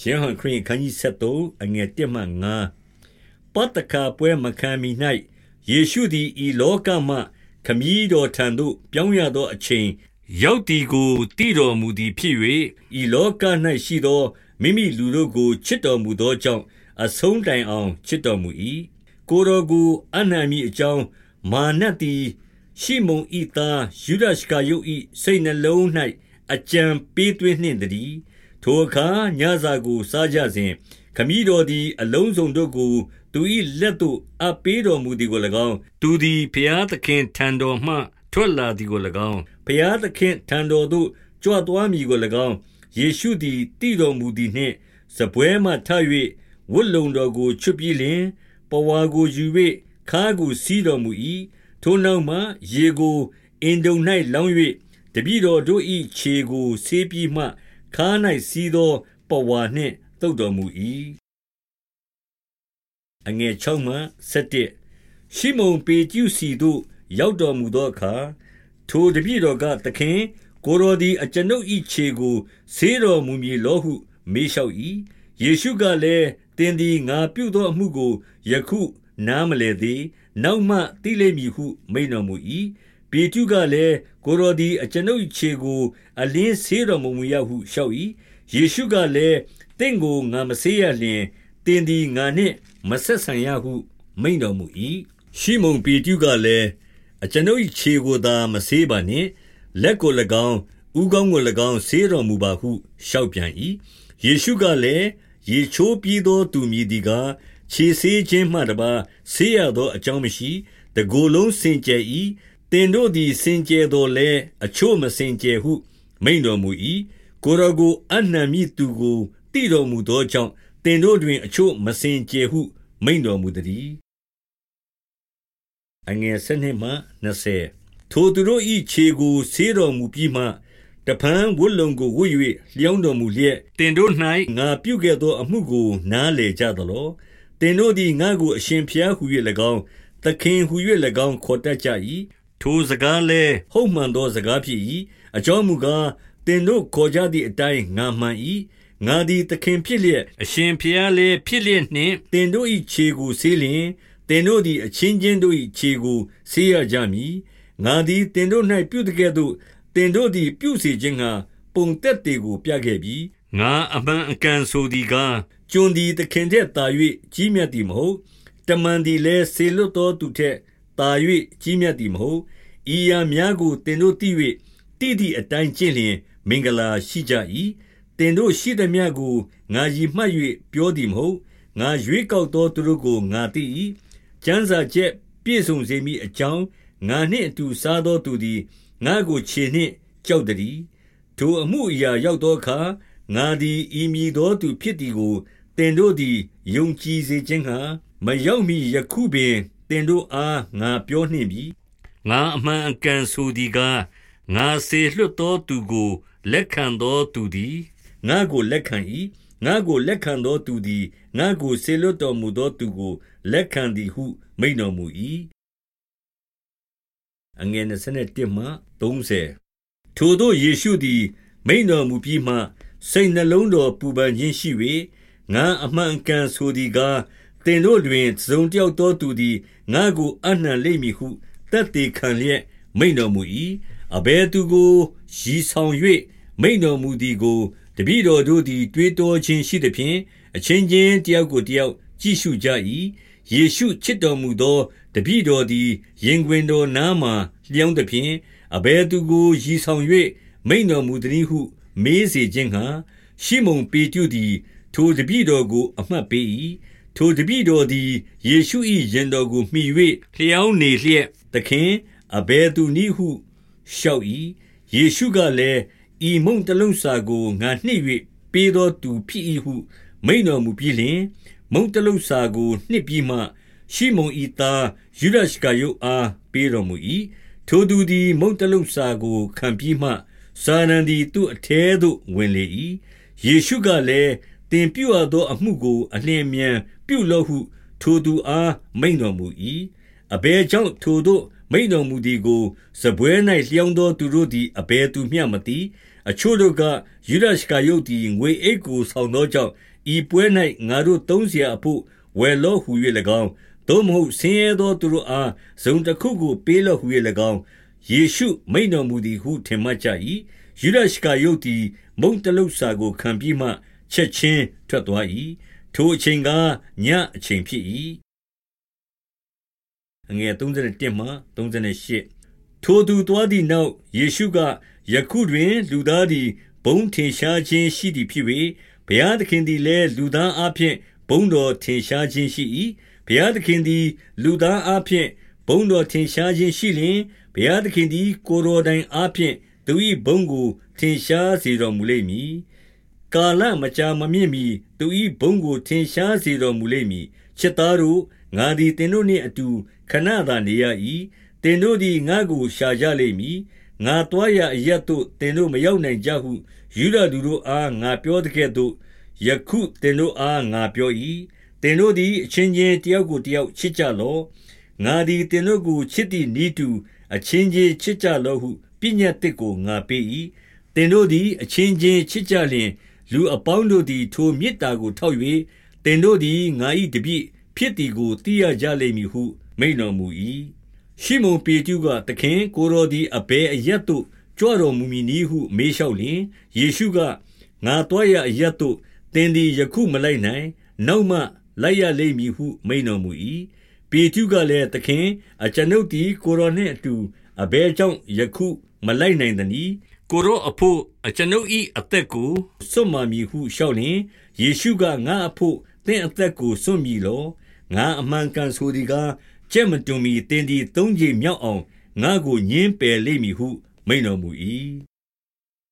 ရှင်းဟန်ခရင်ခန်းကြီး73အငယ်1မှ9ပတ်တခါပွဲမခံမီ၌ယေရှုသည်ဤလောကမှခမည်းတော်ထံသို့ပြောင်းရသောအချိန်ရောက်တီကိုတည်တော်မူသည်ဖြစ်၍ဤလောက၌ရှိသောမိမိလူတို့ကိုချစ်တော်မူသောကြောင့်အဆုံးတိုင်အောင်ချစ်တော်မူ၏ကိုတော်ကိုအနှံမိအကြောင်းမာနသည်ရှိမုန်ဤသားယူဒရှကာယုတ်ဤစိတ်နှလုံး၌အကြံပေးသွင်းနှင့်တည်း ထိုအခါညစာကို စားကြစဉ်၊ခမည်းတော်သည် အလုံးစုံတို့ကို သူ၏လက်သို့အပ်ပေးတော်မူသည်ကို၎င်း၊သူသည်ဘုရားသခင့်ထံတော်မှ ထွက်လာသည်ကို၎င်း၊ဘုရားသခင့်ထံတော်သို့ကြွသွားမည်ကို၎င်း၊ယေရှုသည်သိတော်မူသည်နှင့်၊စားပွဲမှထ၍ဝတ်လုံတော်ကိုချွတ်ပြီးလျှင်၊ပဝါကိုယူ၍ခါးကိုစည်းတော်မူ၏။ထိုနောက်မှရေကိုအင်တုံ၌လောင်း၍တပည့်တော်တို့၏ခြေကိုဆေးပြီးမှ ခါး၌စီးသောပဝါနှင့်သုတ်တော်မူ၏။6ရှိမုန်ပေတရုဆီသို့ရောက်တော်မူသောအခါ၊ထိုတပည့်တော်က၊သခင်၊ကိုယ်တော်သည်အကျွန်ုပ်၏ခြေကိုဆေးတော်မူမည်လောဟုမေးလျှောက်၏။ယေရှုကလည်း၊သင်သည်ငါပြုသောအမှုကိုယခုနားမလည်သေး။နောက်မှသိလိမ့်မည်ဟုမိန့်တော်မူ၏ ပေတရုကလည်း၊ကိုယ်တော်သည်အကျွန်ုပ်၏ခြေကို အလျှင်းဆေးတော်မမူရဟုလျှောက်၏။ယေရှုကလည်း၊သင့်ကိုငါမဆေးရလျှင်သင်သည်ငါနှင့်မဆက်ဆံရဟု မိန့်တော်မူ၏။ရှိမုန်ပေတရုကလည်း၊အကျွန်ုပ်၏ခြေကိုသာမဆေးပါနှင့်။လက်ကို၎င်း၊ဦးခေါင်းကို၎င်းဆေးတော်မူပါဟုလျှောက်ပြန်၏။ယေရှုကလည်း၊ရေချိုးပြီးသောသူမည်သည်ကား၊ခြေဆေးခြင်းမှတပါးဆေးရသောအကြောင်းမရှိ။တကိုယ်လုံးစင်ကြယ်၏ သင်တို့သည် စင်ကြယ်သော်လည်း အချို့မစင်ကြယ်ဟု မိန့်တော်မူ၏။ကိုယ်တော်ကို အပ်နှံမည့်သူကို သိတော်မူသောကြောင့်၊သင်တို့တွင် အချို့မစင်ကြယ်ဟု မိန့်တော်မူသတည်း။ထိုသူတို့၏ခြေကို ဆေးတော်မူပြီးမှ၊တဖန် ဝတ်လုံကို ဝတ်၍လျောင်းတော်မူလျက်၊သင်တို့၌ငါပြုခဲ့သောအမှုကို နားလည်ကြသလော။သင်တို့သည် ငါ့ကို အရှင်ဘုရားဟူ၍၎င်း၊သခင်ဟူ၍၎င်း ခေါ်တတ်ကြ၏ ထိုစကားလည်းဟုတ်မှန်သောစကားဖြစ်၏။အကြောင်းမူကား၊သင်တို့ခေါ်ကြသည်အတိုင်းငါမှန်၏။ငါသည်သခင်ဖြစ်လျက်၊အရှင်ဘုရားလည်းဖြစ်လျက်နှင့်သင်တို့၏ခြေကိုဆေးလျှင်၊သင်တို့သည်အချင်းချင်းတို့၏ခြေကိုဆေးရကြမည်။ငါသည်သင်တို့၌ပြုသကဲ့သို့သင်တို့သည်ပြုစေခြင်းငှါပုံသက်သေကိုပြခဲ့ပြီ။ငါအမှန်အကန်ဆိုသည်ကား၊ကျွန်သည်သခင်ထက်သာ၍ကြီးမြတ်သည်မဟုတ်။တမန်သည်လည်းစေလွှတ်သောသူထက် သာ၍ကြီးမြတ်သည်မဟုတ်။ဤအရာများကိုသင်တို့သိ၍သိသည်အတိုင်းကျင့်လျှင် မင်္ဂလာရှိကြ၏။သင်တို့ရှိသမျှကိုငါရည်မှတ်၍ပြောသည်မဟုတ်။ငါရွေးကောက်သောသူတို့ကိုငါသိ၏။ကျမ်းစာချက်ပြည့်စုံစေမည်အကြောင်း၊ငါနှင့်အတူစားသောသူသည်ငါ့ကိုခြေနှင့်ကျောက်သတည်း။ထိုအမှုအရာရောက်သောအခါ၊ငါသည်ဤမည်သောသူဖြစ်သည်ကိုသင်တို့သည်ယုံကြည်စေခြင်းငှါမရောက်မှီယခုပင်သ င်တို့အားငါပြောနှင့်ပြီ။ငါအမှန်အကန်ဆိုသည်ကား၊ငါစေလွှတ်သောသူကို လက်ခံသောသူသည်ငါ့ကိုလက်ခံ၏။ငါ့ကိုလက်ခံသောသူသည်ငါ့ကိုစေလွှတ်တော်မူသောသူကို လက်ခံသည်ဟု မိန့်တော်မူ၏။ထိုသို့ယေရှုသည် မိန့်တော်မူပြီးမှ၊စိတ်နှလုံးတော်ပူပန်ခြင်းရှိ၍၊ငါအမှန်အကန်ဆိုသည်ကား သင်တို့တွင်တစုံတယောက်သောသူသည်ငါ့ကိုအပ်နှံလိမ့်မည်ဟုသက်သေခံလျက်မိန့်တော်မူ၏။အဘယ်သူကိုရည်ဆောင်၍မိန့်တော်မူသည်ကိုတပည့်တော်တို့သည်တွေးတောခြင်းရှိသဖြင့်၊အချင်းချင်းတယောက်ကိုတယောက်ကြည့်ရှုကြ၏။ယေရှုချစ်တော်မူသောတပည့်တော်သည်ရင်ခွင်တော်နားမှာလျောင်းသဖြင့်၊အဘယ်သူကိုရည်ဆောင်၍မိန့်တော်မူသနည်းဟု မေးစေခြင်းငှါရှိမုန်ပေတရုသည် ထိုတပည့်တော်ကိုအမှတ်ပေး၏ ထိုတပည့်တော်သည်ယေရှု၏ရင်တော်ကိုမှီ၍လျောင်းနေလျက်သခင်အဘယ်သူနည်းဟုလျှောက်၏ယေရှုကလည်းဤမုန်တလုံးစာကိုငါနှိပ်၍ပေးသောသူဖြစ်၏ဟု မိန်တော်မူပြီးလျှင် မုန်တလုံးစာကိုနှစ်ပြီးမှ ရှိမုန်ဤသားယူဒရှကာယုအားပေးတော်မူ၏ထိုသူသည် မုန်တလုံးစာကိုခံပြီးမှစာနန်သည်သူ့အထဲသို့ဝင်လေ၏ယေရှုကလည်း တင်ပြုအပ်သောအမှုကို အလျင်မြန်ပြုလော့ဟု ထိုသူအားမိန်တော်မူ၏အဘယ်ကြောင့်ထိုတို့မိန်တော်မူသည်ကိုစပွဲ၌လျောင်းသောသူတို့သည်အဘယ်သူမျှမသိအချို့တို့ကယုဒရှကာယုတ်သည်ငွေအိတ်ကိုဆောင်သောကြောင့်ဤပွဲ၌ငါတို့သုံးစရာအဖို့ဝယ်လော့ဟု၍၎င်းသို့မဟုတ်ဆင်းရဲသောသူတို့အားဇုံတစ်ခုကိုပေးလော့ဟု၍၎င်းယေရှုမိန်တော်မူသည်ဟုထင်မှတ်ကြ၏ယုဒရှကာယုတ်သည်မုန်တလုတ်စာကိုခံပြီးမှ ချက်ချင်းထွက်သွား၏ထိုအချိန်ကညအချိန်ဖြစ်၏အငယ်31မှ38ထိုသူသွားသည့်နောက်ယေရှုကယခုတွင် လူသားသည်ဘုံထင်ရှားခြင်းရှိသည်ဖြစ်၍ဘုရားသခင်သည်လည်းလူသားအဖျင်ဘုံတော်ထင်ရှားခြင်းရှိ၏ဘုရားသခင်သည် လူသားအဖျင်ဘုံတော်ထင်ရှားခြင်းရှိလျင်ဘုရားသခင်သည် ကိုယ်တော်တိုင်အဖျင်သူ၏ဘုံကိုထင်ရှားစေတော်မူလိမ့်မည် ကာလမကြာမမြင့်မီသူ၏ဘုံကိုထင်ရှားစေတော်မူလိမ့်မည်ချစ်သားတို့ငါသည်သင်တို့နှင့်အတူခဏသာနေရ၏သင်တို့သည်ငါကိုရှာကြလိမ့်မည်ငါတွားရအရက်သို့သင်တို့မရောက်နိုင်ကြဟုယူဒလူတို့အားငါပြောတဲ့ကဲ့သို့ယခုသင်တို့အားငါပြော၏သင်တို့သည်အချင်းချင်းတယောက်ကိုတယောက်ချစ်ကြလော့ငါသည်သင်တို့ကိုချစ်သည့်ဤတူအချင်းချင်းချစ်ကြလော့ဟုပညတ်တစ်ကိုငါပေး၏သင်တို့သည်အချင်းချင်းချစ်ကြလျင် လူအပေါင်းတို့သည် ထိုမေတ္တာကို ထောက်၍သင်တို့သည် ငါ၏တပည့်ဖြစ်သည်ကို သိရကြလိမ့်မည်ဟု မိန်တော်မူ၏ရှိမုန်ပေတုက သခင် ကိုတော်သည် အဘယ်အရက်သို့ ကြွတော်မူမည်နည်းဟု မေးလျှောက်လျင် ယေရှုက ငါတော်ရအရက်သို့ သင်သည် ယခုမလိုက်နိုင် နောက်မှ လိုက်ရလိမ့်မည်ဟု မိန်တော်မူ၏ပေတုကလည်း သခင် အကျွန်ုပ်သည် ကိုတော်နှင့်အတူ အဘယ်ကြောင့် ယခုမလိုက်နိုင်သနည်း ကိုရောအဖို့အကျွန်ုပ်၏အသက်ကိုစွန့်မာမည်ဟုလျှောက်လျင်ယေရှုကငါအဖို့သင်အသက်ကိုစွန့်မည်လောငါအမှန်ကန်ဆိုသည်ကားကြက်မတွန်မီတင်းဒီသုံးကြိမ်မြောက်အောင်ငါကိုညင်းပယ်လိမ့်မည်ဟု မိန်တော်မူ၏